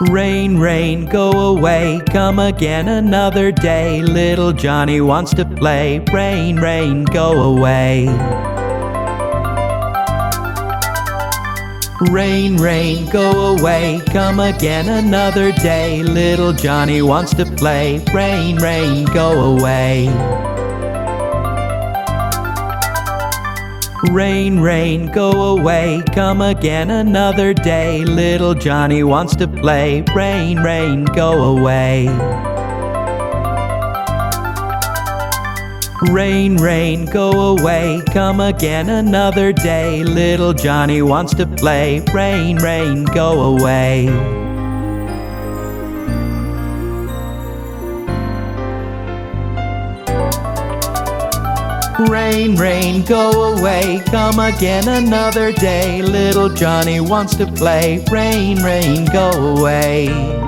Rain, rain, go away, come again another day. Little Johnny wants to play. Rain, rain, go away. Rain, rain, go away, come again another day. Little Johnny wants to play. Rain, rain, go away. Rain, rain, go away, come again another day. Little Johnny wants to play. Rain, rain, go away. Rain, rain, go away, come again another day. Little Johnny wants to play. Rain, rain, go away. Rain, rain, go away, come again another day. Little Johnny wants to play. Rain, rain, go away.